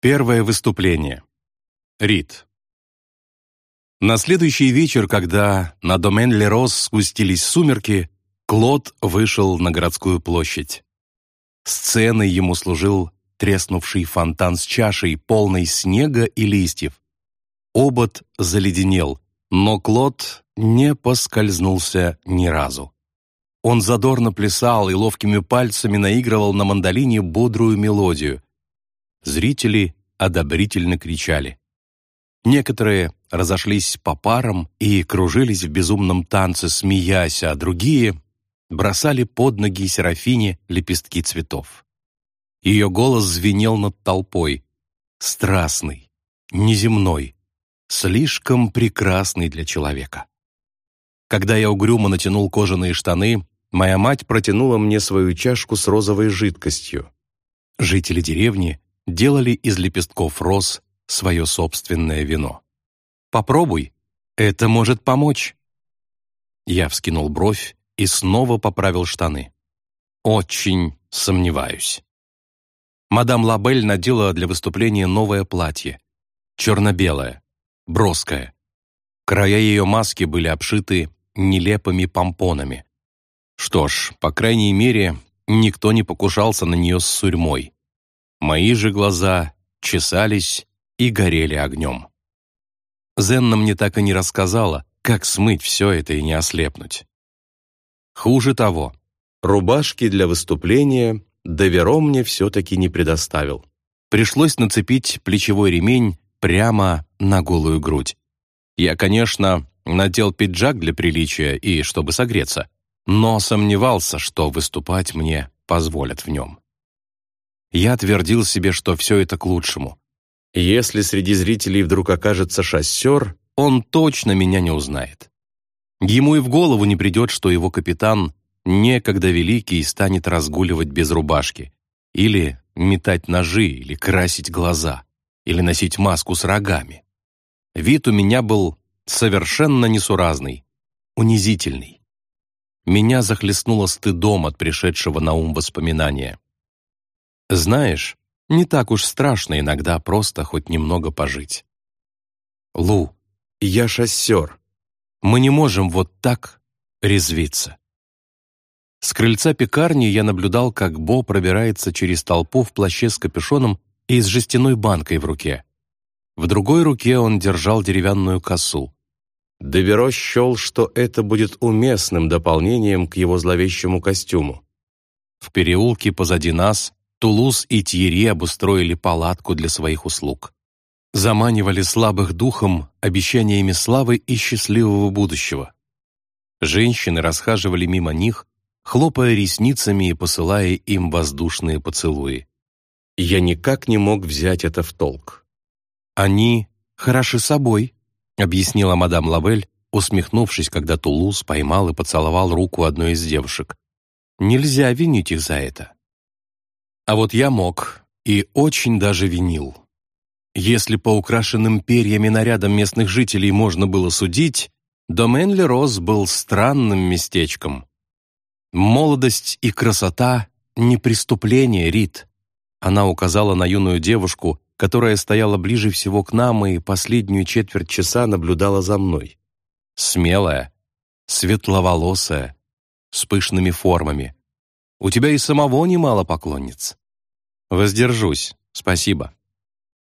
Первое выступление. Рид. На следующий вечер, когда на домен Лерос спустились сумерки, Клод вышел на городскую площадь. Сценой ему служил треснувший фонтан с чашей, полной снега и листьев. Обод заледенел, но Клод не поскользнулся ни разу. Он задорно плясал и ловкими пальцами наигрывал на мандолине бодрую мелодию. Зрители одобрительно кричали. Некоторые разошлись по парам и кружились в безумном танце, смеясь, а другие бросали под ноги Серафине лепестки цветов. Ее голос звенел над толпой, страстный, неземной, слишком прекрасный для человека. Когда я угрюмо натянул кожаные штаны, моя мать протянула мне свою чашку с розовой жидкостью. Жители деревни делали из лепестков роз свое собственное вино. «Попробуй, это может помочь». Я вскинул бровь и снова поправил штаны. «Очень сомневаюсь». Мадам Лабель надела для выступления новое платье. Черно-белое, броское. Края ее маски были обшиты нелепыми помпонами. Что ж, по крайней мере, никто не покушался на нее с сурьмой. Мои же глаза чесались и горели огнем. Зенна мне так и не рассказала, как смыть все это и не ослепнуть. Хуже того, рубашки для выступления Доверо мне все-таки не предоставил. Пришлось нацепить плечевой ремень прямо на голую грудь. Я, конечно, надел пиджак для приличия и чтобы согреться, но сомневался, что выступать мне позволят в нем. Я твердил себе, что все это к лучшему. Если среди зрителей вдруг окажется шоссер, он точно меня не узнает. Ему и в голову не придет, что его капитан некогда великий станет разгуливать без рубашки, или метать ножи, или красить глаза, или носить маску с рогами. Вид у меня был совершенно несуразный, унизительный. Меня захлестнуло стыдом от пришедшего на ум воспоминания. Знаешь, не так уж страшно иногда просто хоть немного пожить. Лу, я шоссер. Мы не можем вот так резвиться. С крыльца пекарни я наблюдал, как Бо пробирается через толпу в плаще с капюшоном и с жестяной банкой в руке. В другой руке он держал деревянную косу. Деверо счел, что это будет уместным дополнением к его зловещему костюму. В переулке позади нас Тулуз и Тьерри обустроили палатку для своих услуг. Заманивали слабых духом обещаниями славы и счастливого будущего. Женщины расхаживали мимо них, хлопая ресницами и посылая им воздушные поцелуи. Я никак не мог взять это в толк. «Они хороши собой», — объяснила мадам Лавель, усмехнувшись, когда Тулуз поймал и поцеловал руку одной из девушек. «Нельзя винить их за это». А вот я мог, и очень даже винил. Если по украшенным перьями нарядам местных жителей можно было судить, домен Лерос был странным местечком. Молодость и красота — не преступление, Рит. Она указала на юную девушку, которая стояла ближе всего к нам и последнюю четверть часа наблюдала за мной. Смелая, светловолосая, с пышными формами. У тебя и самого немало поклонниц. Воздержусь, спасибо.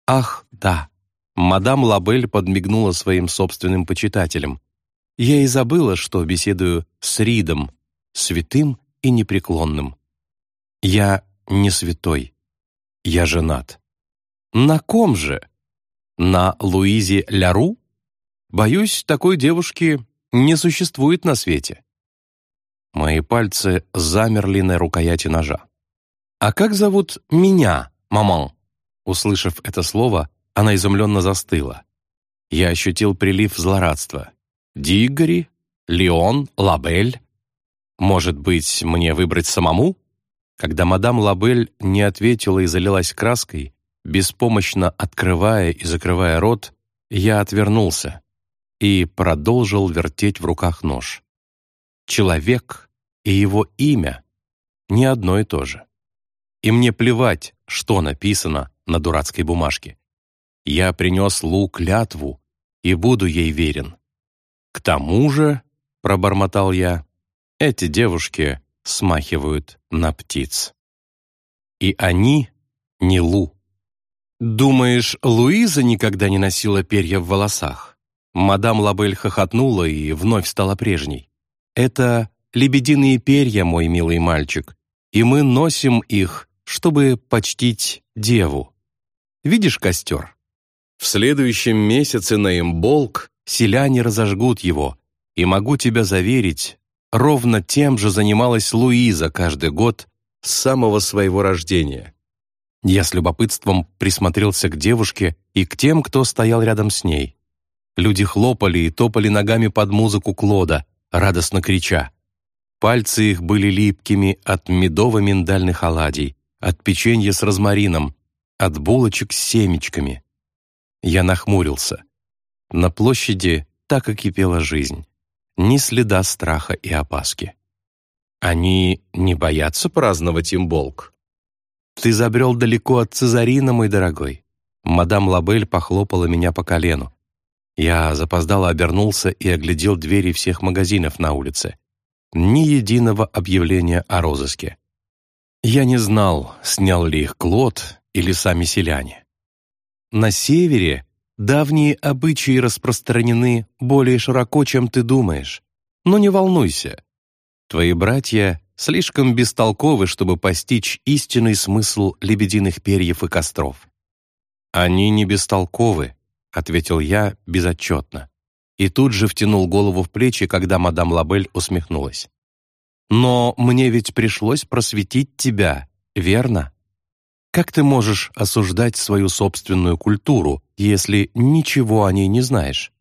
Ах, да. Мадам Лабель подмигнула своим собственным почитателям. Я и забыла, что беседую с Ридом, святым и непреклонным. Я не святой. Я женат. На ком же? На Луизе Ляру? Боюсь, такой девушки не существует на свете. Мои пальцы замерли на рукояти ножа. «А как зовут меня, маман?» Услышав это слово, она изумленно застыла. Я ощутил прилив злорадства. «Дигори? Леон? Лабель?» «Может быть, мне выбрать самому?» Когда мадам Лабель не ответила и залилась краской, беспомощно открывая и закрывая рот, я отвернулся и продолжил вертеть в руках нож. Человек и его имя — не одно и то же и мне плевать, что написано на дурацкой бумажке. «Я принес Лу клятву и буду ей верен». «К тому же», — пробормотал я, — «эти девушки смахивают на птиц». И они не Лу. «Думаешь, Луиза никогда не носила перья в волосах?» Мадам Лабель хохотнула и вновь стала прежней. «Это лебединые перья, мой милый мальчик, и мы носим их, чтобы почтить деву. Видишь костер? В следующем месяце на имболк селяне разожгут его, и могу тебя заверить, ровно тем же занималась Луиза каждый год с самого своего рождения. Я с любопытством присмотрелся к девушке и к тем, кто стоял рядом с ней. Люди хлопали и топали ногами под музыку Клода, радостно крича. Пальцы их были липкими от медово-миндальных оладий, от печенья с розмарином, от булочек с семечками. Я нахмурился. На площади так и кипела жизнь. Ни следа страха и опаски. Они не боятся праздновать имболк? «Ты забрел далеко от Цезарина, мой дорогой». Мадам Лабель похлопала меня по колену. Я запоздало обернулся и оглядел двери всех магазинов на улице. Ни единого объявления о розыске. Я не знал, снял ли их Клод или сами селяне. На севере давние обычаи распространены более широко, чем ты думаешь. Но не волнуйся. Твои братья слишком бестолковы, чтобы постичь истинный смысл лебединых перьев и костров. «Они не бестолковы», — ответил я безотчетно. И тут же втянул голову в плечи, когда мадам Лабель усмехнулась. «Но мне ведь пришлось просветить тебя, верно? Как ты можешь осуждать свою собственную культуру, если ничего о ней не знаешь?»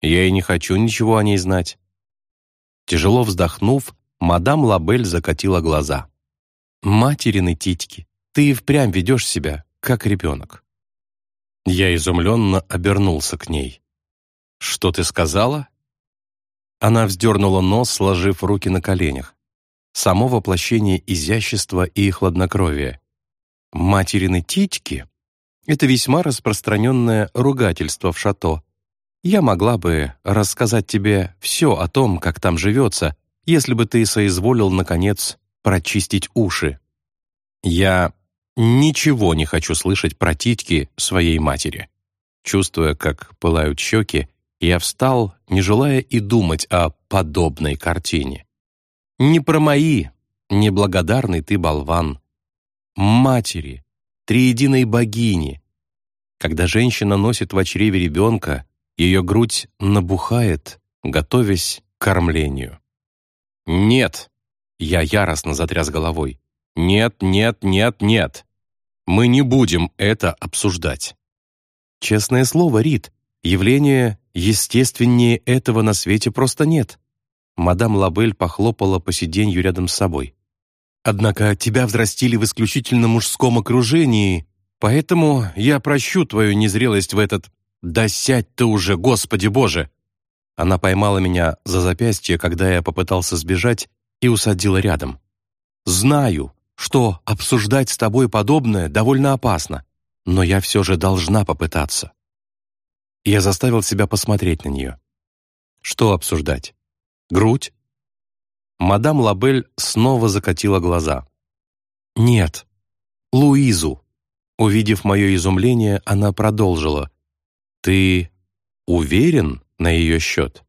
«Я и не хочу ничего о ней знать». Тяжело вздохнув, Мадам Лабель закатила глаза. «Материны титьки, ты и впрямь ведешь себя, как ребенок». Я изумленно обернулся к ней. «Что ты сказала?» Она вздернула нос, сложив руки на коленях. Само воплощение изящества и хладнокровия. «Материны титьки» — это весьма распространенное ругательство в шато. Я могла бы рассказать тебе все о том, как там живется, если бы ты соизволил, наконец, прочистить уши. Я ничего не хочу слышать про титьки своей матери. Чувствуя, как пылают щеки, я встал, не желая и думать о подобной картине. Не про мои, неблагодарный ты болван. Матери, триединой богини. Когда женщина носит в чреве ребенка, ее грудь набухает, готовясь к кормлению. «Нет!» Я яростно затряс головой. «Нет, нет, нет, нет! Мы не будем это обсуждать!» Честное слово, Рид, явление естественнее этого на свете просто нет. Мадам Лабель похлопала по сиденью рядом с собой. «Однако тебя взрастили в исключительно мужском окружении, поэтому я прощу твою незрелость в этот... Да сядь ты уже, Господи Боже!» Она поймала меня за запястье, когда я попытался сбежать, и усадила рядом. «Знаю, что обсуждать с тобой подобное довольно опасно, но я все же должна попытаться». Я заставил себя посмотреть на нее. Что обсуждать? Грудь? Мадам Лабель снова закатила глаза. «Нет, Луизу». Увидев мое изумление, она продолжила. «Ты уверен?» на ее счет?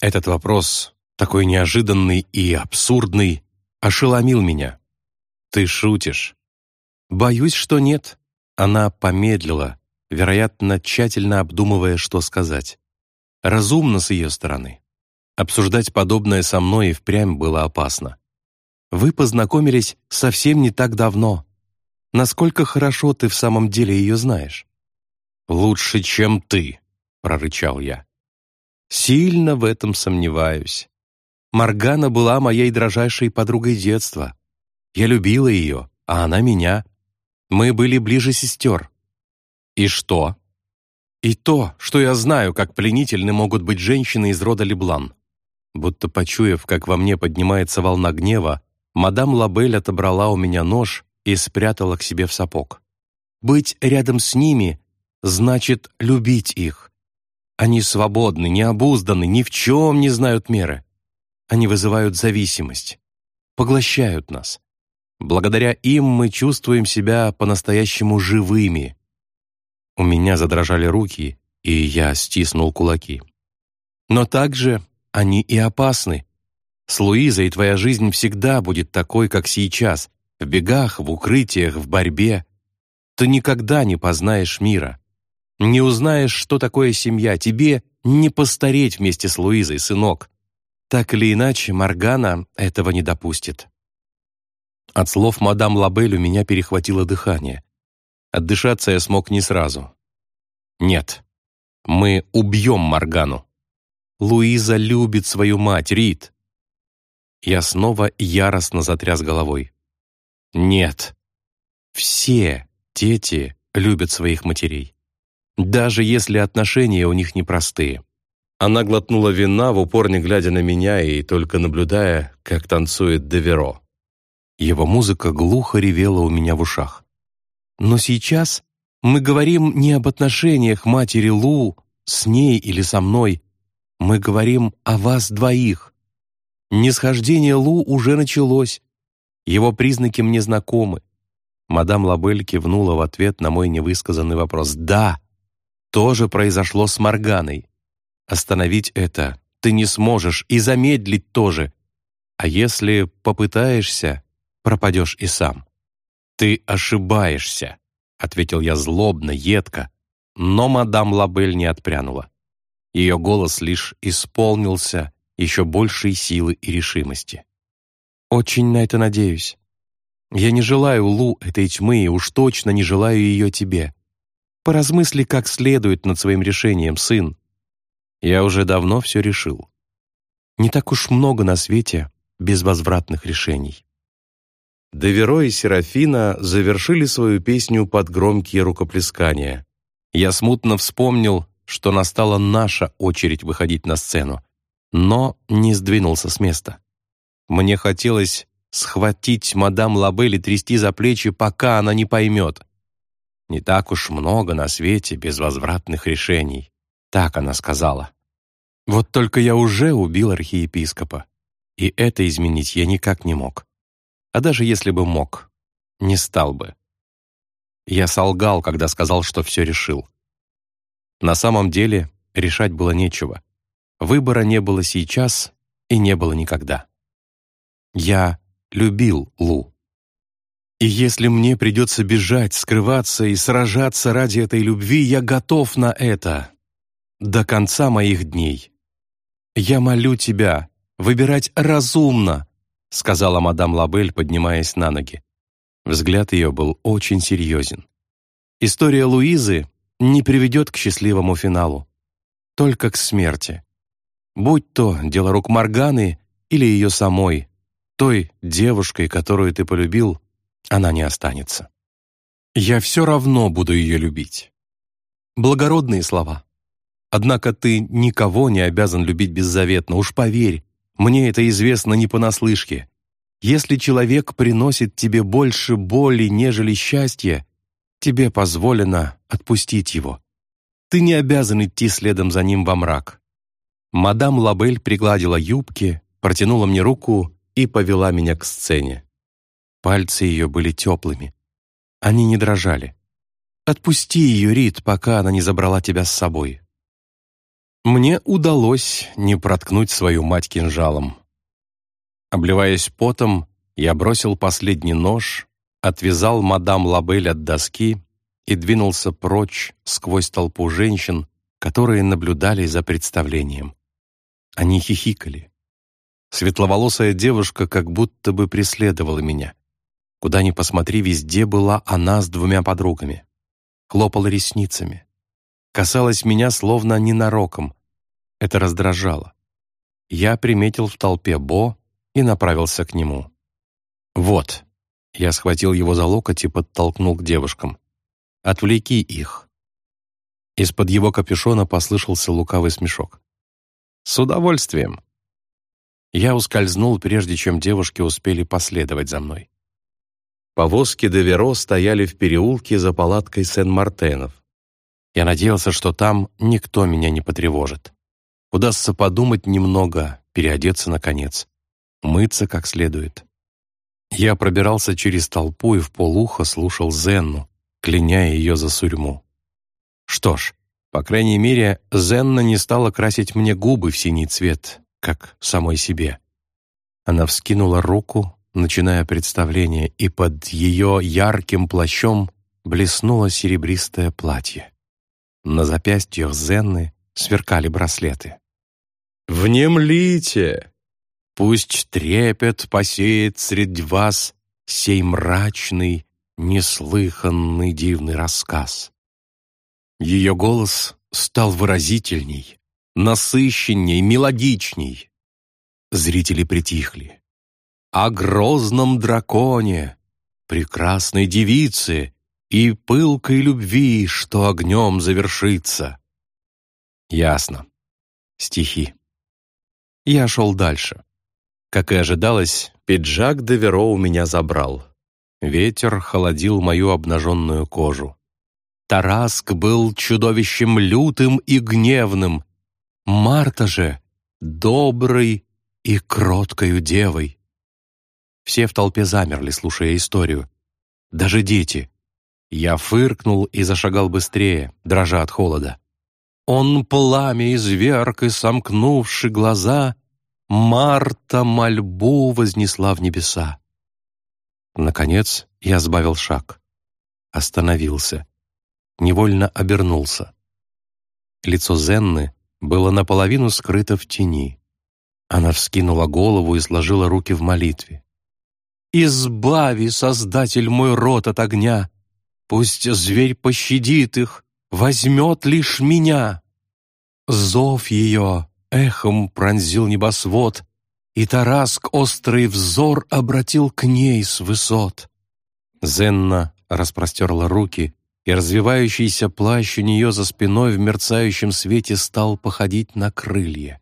Этот вопрос, такой неожиданный и абсурдный, ошеломил меня. «Ты шутишь?» «Боюсь, что нет». Она помедлила, вероятно, тщательно обдумывая, что сказать. Разумно с ее стороны. Обсуждать подобное со мной и впрямь было опасно. Вы познакомились совсем не так давно. Насколько хорошо ты в самом деле ее знаешь? Лучше, чем ты, — прорычал я. «Сильно в этом сомневаюсь. Маргана была моей дрожайшей подругой детства. Я любила ее, а она меня. Мы были ближе сестер. И что? И то, что я знаю, как пленительны могут быть женщины из рода Леблан. Будто почуяв, как во мне поднимается волна гнева, мадам Лабель отобрала у меня нож и спрятала к себе в сапог. Быть рядом с ними значит любить их. Они свободны, необузданы, ни в чем не знают меры. Они вызывают зависимость, поглощают нас. Благодаря им мы чувствуем себя по-настоящему живыми. У меня задрожали руки, и я стиснул кулаки. Но также они и опасны. С Луизой твоя жизнь всегда будет такой, как сейчас, в бегах, в укрытиях, в борьбе. Ты никогда не познаешь мира. Не узнаешь, что такое семья. Тебе не постареть вместе с Луизой, сынок. Так или иначе, Маргана этого не допустит. От слов мадам Лабель у меня перехватило дыхание. Отдышаться я смог не сразу. Нет, мы убьем Маргану. Луиза любит свою мать, Рид. Я снова яростно затряс головой. Нет, все дети любят своих матерей даже если отношения у них непростые. Она глотнула вина, в упор не глядя на меня и только наблюдая, как танцует Деверо. Его музыка глухо ревела у меня в ушах. Но сейчас мы говорим не об отношениях матери Лу с ней или со мной. Мы говорим о вас двоих. Нисхождение Лу уже началось. Его признаки мне знакомы. Мадам Лабель кивнула в ответ на мой невысказанный вопрос. «Да, тоже произошло с Морганой. Остановить это ты не сможешь и замедлить тоже. А если попытаешься, пропадешь и сам. Ты ошибаешься, ответил я злобно, едко, но мадам Лабель не отпрянула. Ее голос лишь исполнился еще большей силы и решимости. «Очень на это надеюсь. Я не желаю Лу этой тьмы и уж точно не желаю ее тебе. Поразмысли как следует над своим решением, сын. Я уже давно все решил. Не так уж много на свете безвозвратных решений. Деверо и Серафина завершили свою песню под громкие рукоплескания. Я смутно вспомнил, что настала наша очередь выходить на сцену, но не сдвинулся с места. Мне хотелось схватить мадам Лабель и трясти за плечи, пока она не поймет. Не так уж много на свете безвозвратных решений. Так она сказала. Вот только я уже убил архиепископа. И это изменить я никак не мог. А даже если бы мог, не стал бы. Я солгал, когда сказал, что все решил. На самом деле решать было нечего. Выбора не было сейчас и не было никогда. Я любил Лу. И если мне придется бежать, скрываться и сражаться ради этой любви, я готов на это. До конца моих дней. Я молю тебя выбирать разумно, сказала мадам Лабель, поднимаясь на ноги. Взгляд ее был очень серьезен. История Луизы не приведет к счастливому финалу, только к смерти. Будь то дело рук Морганы или ее самой, той девушкой, которую ты полюбил, она не останется. Я все равно буду ее любить. Благородные слова. Однако ты никого не обязан любить беззаветно, уж поверь, мне это известно не понаслышке. Если человек приносит тебе больше боли, нежели счастья, тебе позволено отпустить его. Ты не обязан идти следом за ним во мрак. Мадам Лабель пригладила юбки, протянула мне руку и повела меня к сцене. Пальцы ее были теплыми. Они не дрожали. «Отпусти ее, Рит, пока она не забрала тебя с собой». Мне удалось не проткнуть свою мать кинжалом. Обливаясь потом, я бросил последний нож, отвязал мадам Лабель от доски и двинулся прочь сквозь толпу женщин, которые наблюдали за представлением. Они хихикали. Светловолосая девушка как будто бы преследовала меня. Куда ни посмотри, везде была она с двумя подругами. Хлопала ресницами. Касалась меня словно ненароком. Это раздражало. Я приметил в толпе Бо и направился к нему. «Вот». Я схватил его за локоть и подтолкнул к девушкам. «Отвлеки их». Из-под его капюшона послышался лукавый смешок. «С удовольствием». Я ускользнул, прежде чем девушки успели последовать за мной. Повозки Деверо стояли в переулке за палаткой Сен-Мартенов. Я надеялся, что там никто меня не потревожит. Удастся подумать немного, переодеться наконец, мыться как следует. Я пробирался через толпу и в полухо слушал Зенну, кляня ее за сурьму. Что ж, по крайней мере, Зенна не стала красить мне губы в синий цвет, как самой себе. Она вскинула руку, начиная представление, и под ее ярким плащом блеснуло серебристое платье. На запястьях Зенны сверкали браслеты. «Внемлите! Пусть трепет посеет среди вас сей мрачный, неслыханный дивный рассказ». Ее голос стал выразительней, насыщенней, мелодичней. Зрители притихли. О грозном драконе, прекрасной девице и пылкой любви, что огнем завершится. Ясно. Стихи. Я шел дальше. Как и ожидалось, пиджак Деверо у меня забрал. Ветер холодил мою обнаженную кожу. Тараск был чудовищем лютым и гневным. Марта же — доброй и кроткою девой. Все в толпе замерли, слушая историю. Даже дети. Я фыркнул и зашагал быстрее, дрожа от холода. Он пламя изверг и, сомкнувши глаза, Марта мольбу вознесла в небеса. Наконец я сбавил шаг. Остановился. Невольно обернулся. Лицо Зенны было наполовину скрыто в тени. Она вскинула голову и сложила руки в молитве. «Избави, Создатель, мой рот от огня! Пусть зверь пощадит их, возьмет лишь меня!» Зов ее эхом пронзил небосвод, И Тараск острый взор обратил к ней с высот. Зенна распростерла руки, и развивающийся плащ у нее за спиной в мерцающем свете стал походить на крылья.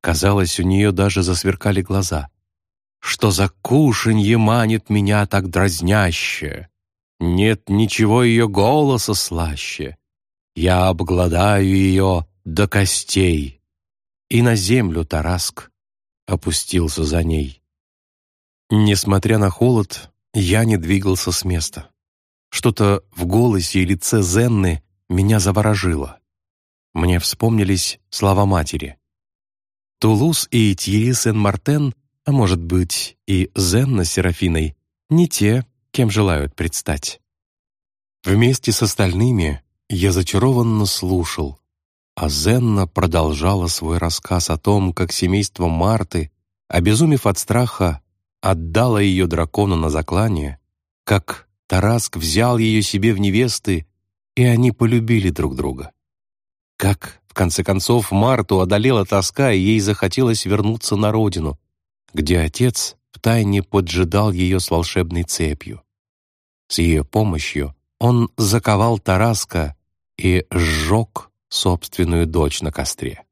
Казалось, у нее даже засверкали глаза. Что за кушанье манит меня так дразняще? Нет ничего ее голоса слаще. Я обгладаю ее до костей. И на землю Тараск опустился за ней. Несмотря на холод, я не двигался с места. Что-то в голосе и лице Зенны меня заворожило. Мне вспомнились слова матери. Тулус и Тьерри Сен-Мартен, а может быть и Зенна с Серафиной, не те, кем желают предстать. Вместе с остальными я зачарованно слушал, а Зенна продолжала свой рассказ о том, как семейство Марты, обезумев от страха, отдало ее дракону на заклание, как Тараск взял ее себе в невесты, и они полюбили друг друга. Как, в конце концов, Марту одолела тоска, и ей захотелось вернуться на родину, где отец втайне поджидал ее с волшебной цепью. С ее помощью он заковал Тараска и сжег собственную дочь на костре.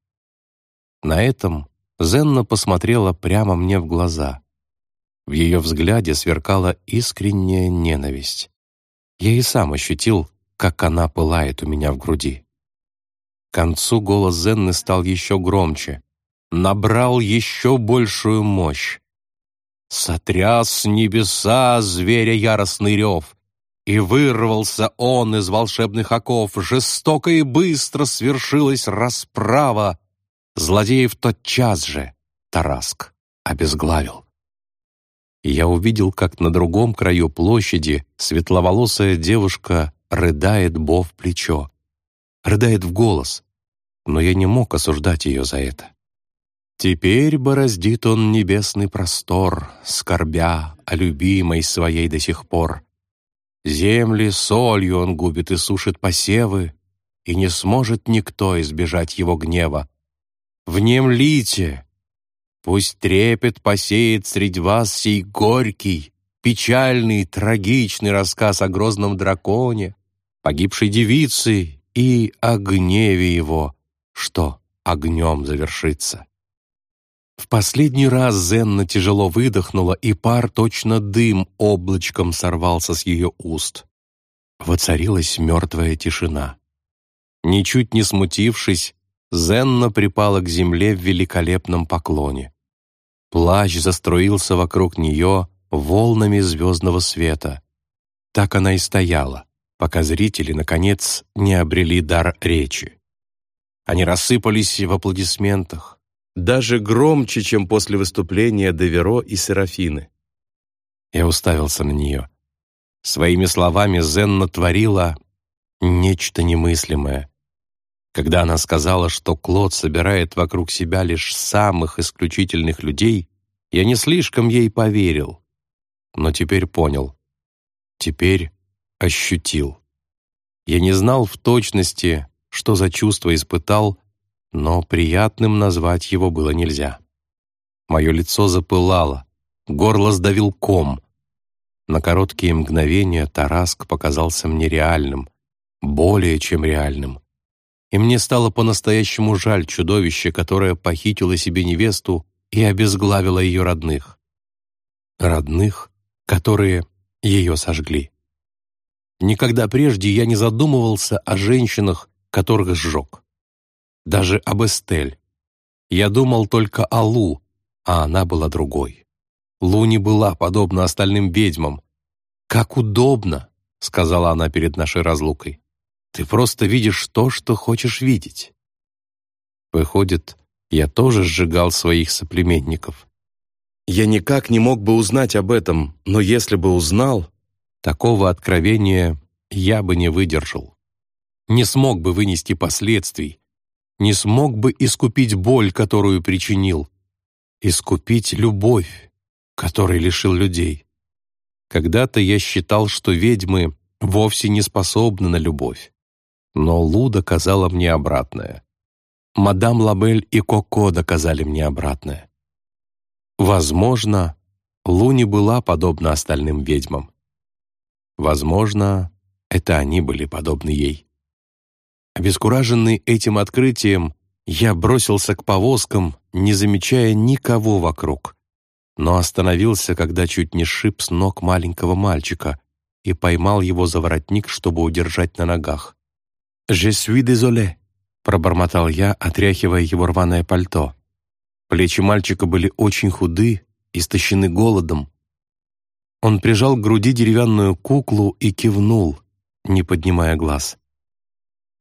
На этом Зенна посмотрела прямо мне в глаза. В ее взгляде сверкала искренняя ненависть. Я и сам ощутил, как она пылает у меня в груди. К концу голос Зенны стал еще громче, набрал еще большую мощь. Сотряс небеса зверя яростный рев, и вырвался он из волшебных оков, жестоко и быстро свершилась расправа. Злодеев тот час же Тараск обезглавил. я увидел, как на другом краю площади светловолосая девушка рыдает Бо в плечо. Рыдает в голос, но я не мог осуждать ее за это. Теперь бороздит он небесный простор, скорбя о любимой своей до сих пор. Земли солью он губит и сушит посевы, и не сможет никто избежать его гнева. Внемлите! Пусть трепет посеет среди вас сей горький, печальный, трагичный рассказ о грозном драконе, погибшей девице и о гневе его, что огнем завершится. В последний раз Зенна тяжело выдохнула, и пар, точно дым, облачком сорвался с ее уст. Воцарилась мертвая тишина. Ничуть не смутившись, Зенна припала к земле в великолепном поклоне. Плащ заструился вокруг нее волнами звездного света. Так она и стояла, пока зрители, наконец, не обрели дар речи. Они рассыпались в аплодисментах, даже громче, чем после выступления Деверо и Серафины. Я уставился на нее. Своими словами Зенна творила нечто немыслимое. Когда она сказала, что Клод собирает вокруг себя лишь самых исключительных людей, я не слишком ей поверил. Но теперь понял. Теперь ощутил. Я не знал в точности, что за чувство испытал, но приятным назвать его было нельзя. Мое лицо запылало, горло сдавил ком. На короткие мгновения Тараск показался мне реальным, более чем реальным и мне стало по-настоящему жаль чудовище, которое похитило себе невесту и обезглавило ее родных. Родных, которые ее сожгли. Никогда прежде я не задумывался о женщинах, которых сжег. Даже об Эстель. Я думал только о Лу, а она была другой. Лу не была подобна остальным ведьмам. «Как удобно!» — сказала она перед нашей разлукой. Ты просто видишь то, что хочешь видеть. Выходит, я тоже сжигал своих соплеменников. Я никак не мог бы узнать об этом, но если бы узнал, такого откровения я бы не выдержал. Не смог бы вынести последствий, не смог бы искупить боль, которую причинил, искупить любовь, которой лишил людей. Когда-то я считал, что ведьмы вовсе не способны на любовь но Лу доказала мне обратное. Мадам Лабель и Коко доказали мне обратное. Возможно, Лу не была подобна остальным ведьмам. Возможно, это они были подобны ей. Обескураженный этим открытием, я бросился к повозкам, не замечая никого вокруг, но остановился, когда чуть не шип с ног маленького мальчика и поймал его за воротник, чтобы удержать на ногах. «Je suis désolé», — пробормотал я, отряхивая его рваное пальто. Плечи мальчика были очень худы, истощены голодом. Он прижал к груди деревянную куклу и кивнул, не поднимая глаз.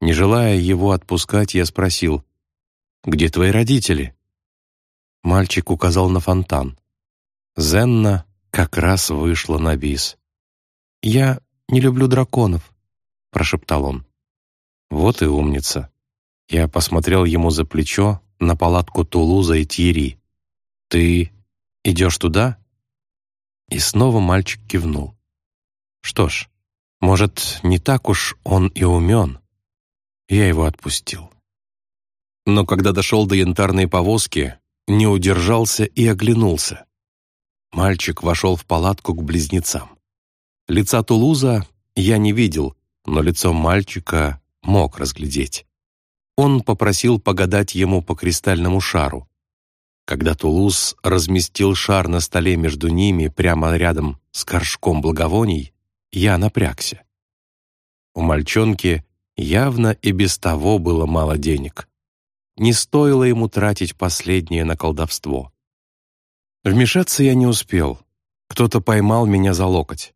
Не желая его отпускать, я спросил, «Где твои родители?» Мальчик указал на фонтан. Зенна как раз вышла на бис. «Я не люблю драконов», — прошептал он. Вот и умница. Я посмотрел ему за плечо на палатку Тулуза и Тьери. «Ты идешь туда?» И снова мальчик кивнул. «Что ж, может, не так уж он и умен». Я его отпустил. Но когда дошел до янтарной повозки, не удержался и оглянулся. Мальчик вошел в палатку к близнецам. Лица Тулуза я не видел, но лицо мальчика мог разглядеть. Он попросил погадать ему по кристальному шару. Когда Тулуз разместил шар на столе между ними прямо рядом с горшком благовоний, я напрягся. У мальчонки явно и без того было мало денег. Не стоило ему тратить последнее на колдовство. Вмешаться я не успел. Кто-то поймал меня за локоть.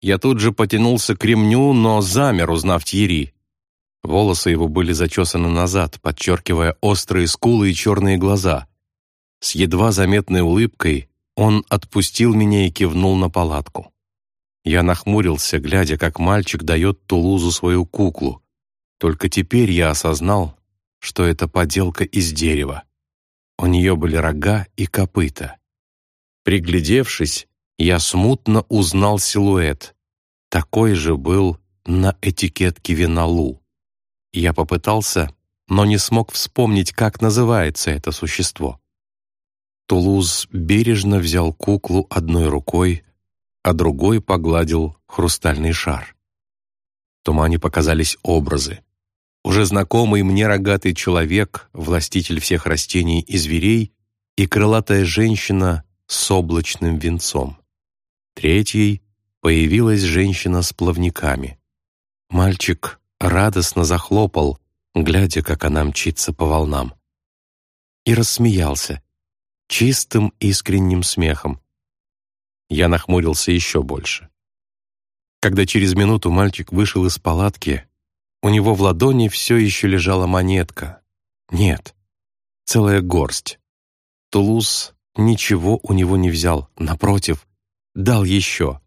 Я тут же потянулся к ремню, но замер, узнав Тьери. Волосы его были зачесаны назад, подчеркивая острые скулы и черные глаза. С едва заметной улыбкой он отпустил меня и кивнул на палатку. Я нахмурился, глядя, как мальчик дает Тулузу свою куклу. Только теперь я осознал, что это поделка из дерева. У нее были рога и копыта. Приглядевшись, я смутно узнал силуэт. Такой же был на этикетке Виналу. Я попытался, но не смог вспомнить, как называется это существо. Тулуз бережно взял куклу одной рукой, а другой погладил хрустальный шар. В тумане показались образы. Уже знакомый мне рогатый человек, властитель всех растений и зверей, и крылатая женщина с облачным венцом. Третьей появилась женщина с плавниками. Мальчик радостно захлопал, глядя, как она мчится по волнам. И рассмеялся, чистым искренним смехом. Я нахмурился еще больше. Когда через минуту мальчик вышел из палатки, у него в ладони все еще лежала монетка. Нет, целая горсть. Тулуз ничего у него не взял, напротив, дал еще.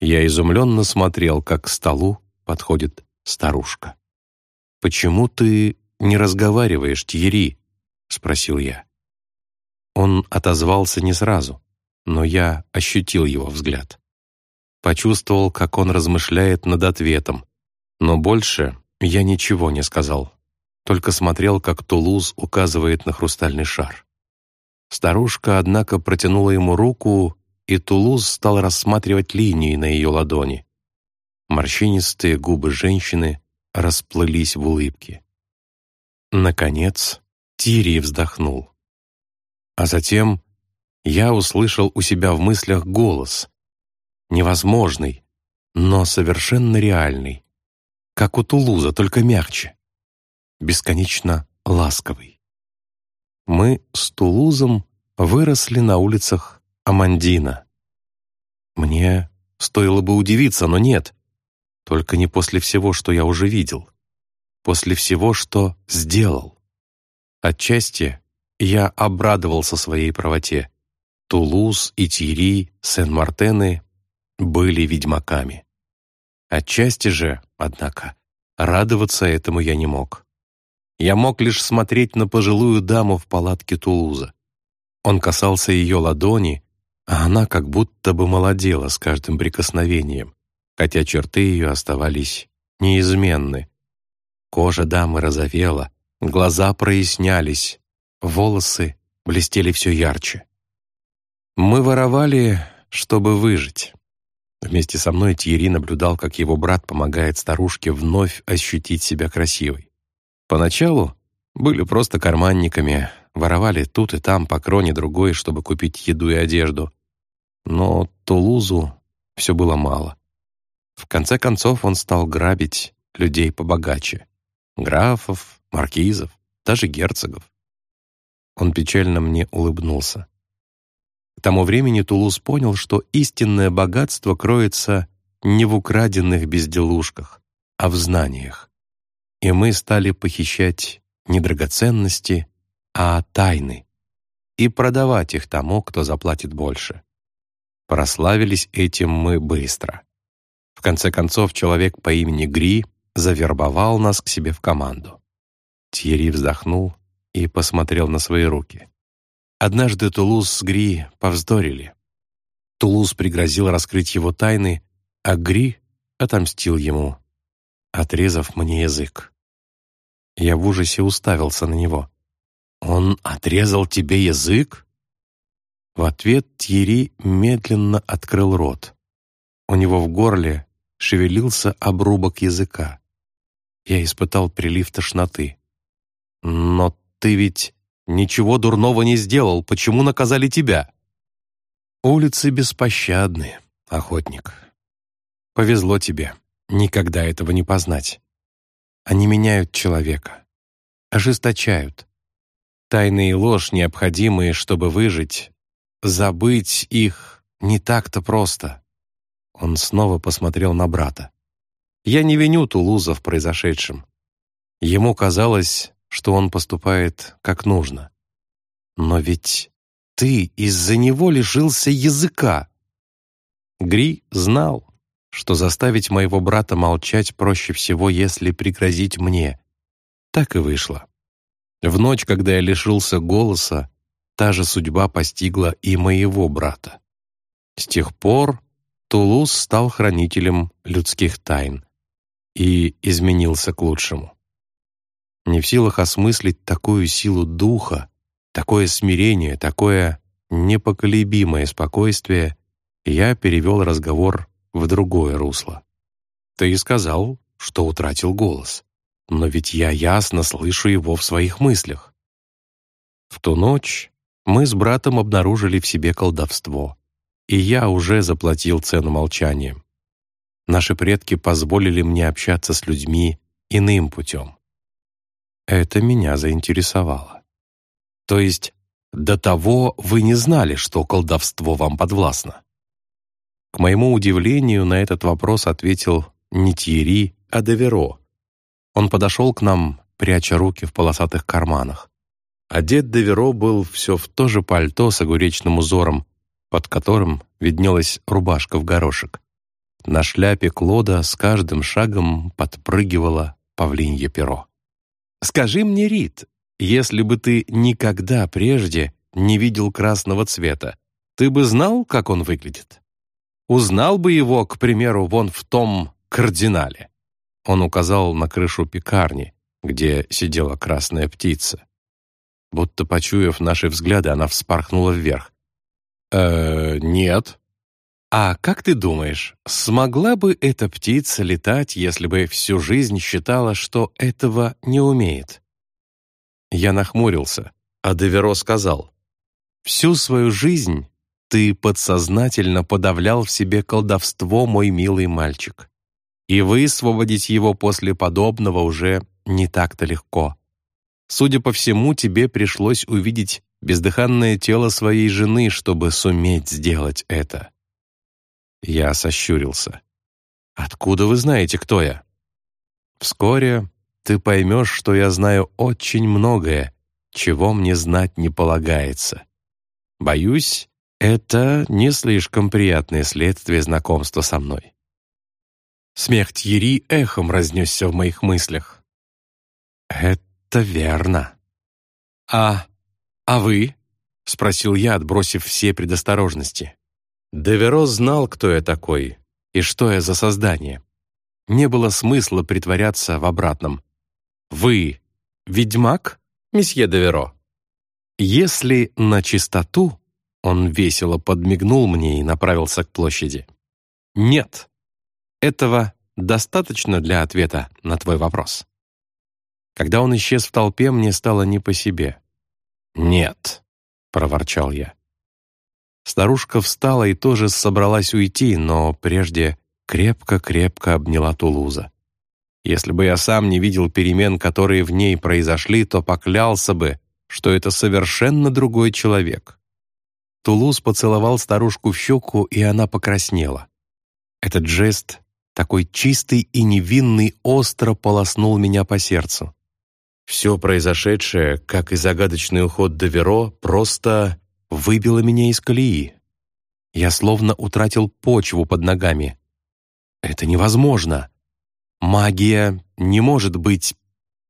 Я изумленно смотрел, как к столу подходит старушка. «Почему ты не разговариваешь, Тьери?» — спросил я. Он отозвался не сразу, но я ощутил его взгляд. Почувствовал, как он размышляет над ответом, но больше я ничего не сказал, только смотрел, как Тулуз указывает на хрустальный шар. Старушка, однако, протянула ему руку, и Тулуз стал рассматривать линии на ее ладони. Морщинистые губы женщины расплылись в улыбке. Наконец, Тири вздохнул. А затем я услышал у себя в мыслях голос, невозможный, но совершенно реальный, как у Тулуза, только мягче, бесконечно ласковый. Мы с Тулузом выросли на улицах Амандина. Мне стоило бы удивиться, но нет, только не после всего, что я уже видел, после всего, что сделал. Отчасти я обрадовался своей правоте. Тулуз и Тири, Сен-Мартены были ведьмаками. Отчасти же, однако, радоваться этому я не мог. Я мог лишь смотреть на пожилую даму в палатке Тулуза. Он касался ее ладони, а она как будто бы молодела с каждым прикосновением, хотя черты ее оставались неизменны. Кожа дамы розовела, глаза прояснялись, волосы блестели все ярче. Мы воровали, чтобы выжить. Вместе со мной Тьерри наблюдал, как его брат помогает старушке вновь ощутить себя красивой. Поначалу были просто карманниками, воровали тут и там по кроне другой, чтобы купить еду и одежду. Но Тулузу все было мало. В конце концов он стал грабить людей побогаче. Графов, маркизов, даже герцогов. Он печально мне улыбнулся. К тому времени Тулуз понял, что истинное богатство кроется не в украденных безделушках, а в знаниях. И мы стали похищать не драгоценности, а тайны, и продавать их тому, кто заплатит больше. Прославились этим мы быстро. В конце концов, человек по имени Гри завербовал нас к себе в команду. Тьерри вздохнул и посмотрел на свои руки. Однажды Тулуз с Гри повздорили. Тулуз пригрозил раскрыть его тайны, а Гри отомстил ему, отрезав мне язык. Я в ужасе уставился на него. «Он отрезал тебе язык?» В ответ Тьерри медленно открыл рот. У него в горле шевелился обрубок языка. Я испытал прилив тошноты. «Но ты ведь ничего дурного не сделал. Почему наказали тебя?» «Улицы беспощадны, охотник. Повезло тебе. Никогда этого не познать. Они меняют человека, ожесточают. Тайны и ложь, необходимые, чтобы выжить, забыть их не так-то просто. Он снова посмотрел на брата. Я не виню Тулуза в произошедшем. Ему казалось, что он поступает как нужно. Но ведь ты из-за него лишился языка. Гри знал, что заставить моего брата молчать проще всего, если пригрозить мне. Так и вышло. В ночь, когда я лишился голоса, та же судьба постигла и моего брата. С тех пор Тулус стал хранителем людских тайн и изменился к лучшему. Не в силах осмыслить такую силу духа, такое смирение, такое непоколебимое спокойствие, я перевел разговор в другое русло. Ты сказал, что утратил голос. Но ведь я ясно слышу его в своих мыслях. В ту ночь Мы с братом обнаружили в себе колдовство, и я уже заплатил цену молчанием. Наши предки позволили мне общаться с людьми иным путем. Это меня заинтересовало. То есть до того вы не знали, что колдовство вам подвластно? К моему удивлению, на этот вопрос ответил не Тьерри, а Деверо. Он подошел к нам, пряча руки в полосатых карманах. Одет Деверо был все в то же пальто с огуречным узором, под которым виднелась рубашка в горошек. На шляпе Клода с каждым шагом подпрыгивало павлинье перо. «Скажи мне, Рит, если бы ты никогда прежде не видел красного цвета, ты бы знал, как он выглядит? Узнал бы его, к примеру, вон в том кардинале?» Он указал на крышу пекарни, где сидела красная птица. Будто почуяв наши взгляды, она вспорхнула вверх. «Э, нет», а как ты думаешь, смогла бы эта птица летать, если бы всю жизнь считала, что этого не умеет? Я нахмурился, а Деверо сказал, «Всю свою жизнь ты подсознательно подавлял в себе колдовство, мой милый мальчик. И высвободить его после подобного уже не так-то легко. Судя по всему, тебе пришлось увидеть бездыханное тело своей жены, чтобы суметь сделать это. Я сощурился. «Откуда вы знаете, кто я?» «Вскоре ты поймешь, что я знаю очень многое, чего мне знать не полагается. Боюсь, это не слишком приятное следствие знакомства со мной». Смех Тьери эхом разнесся в моих мыслях. «Это верно». «А... а вы?» — спросил я, отбросив все предосторожности. Деверо знал, кто я такой и что я за создание. Не было смысла притворяться в обратном. «Вы ведьмак, месье Деверо?» «Если на чистоту...» Он весело подмигнул мне и направился к площади. «Нет, этого достаточно для ответа на твой вопрос». Когда он исчез в толпе, мне стало не по себе. «Нет», — проворчал я. Старушка встала и тоже собралась уйти, но прежде крепко-крепко обняла Тулуза. Если бы я сам не видел перемен, которые в ней произошли, то поклялся бы, что это совершенно другой человек. Тулуз поцеловал старушку в щеку, и она покраснела. Этот жест, такой чистый и невинный, остро полоснул меня по сердцу. Все произошедшее, как и загадочный уход Доверо, просто выбило меня из колеи. Я словно утратил почву под ногами. Это невозможно. Магия не может быть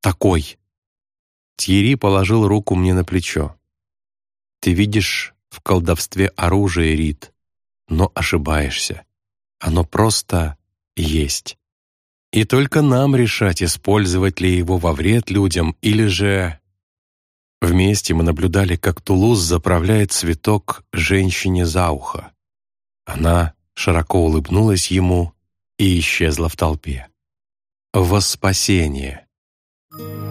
такой. Тьерри положил руку мне на плечо. Ты видишь в колдовстве оружие, Рит, но ошибаешься. Оно просто есть. И только нам решать, использовать ли его во вред людям или же Вместе мы наблюдали, как Тулуз заправляет цветок женщине за ухо. Она широко улыбнулась ему и исчезла в толпе. Во спасение! Thank you.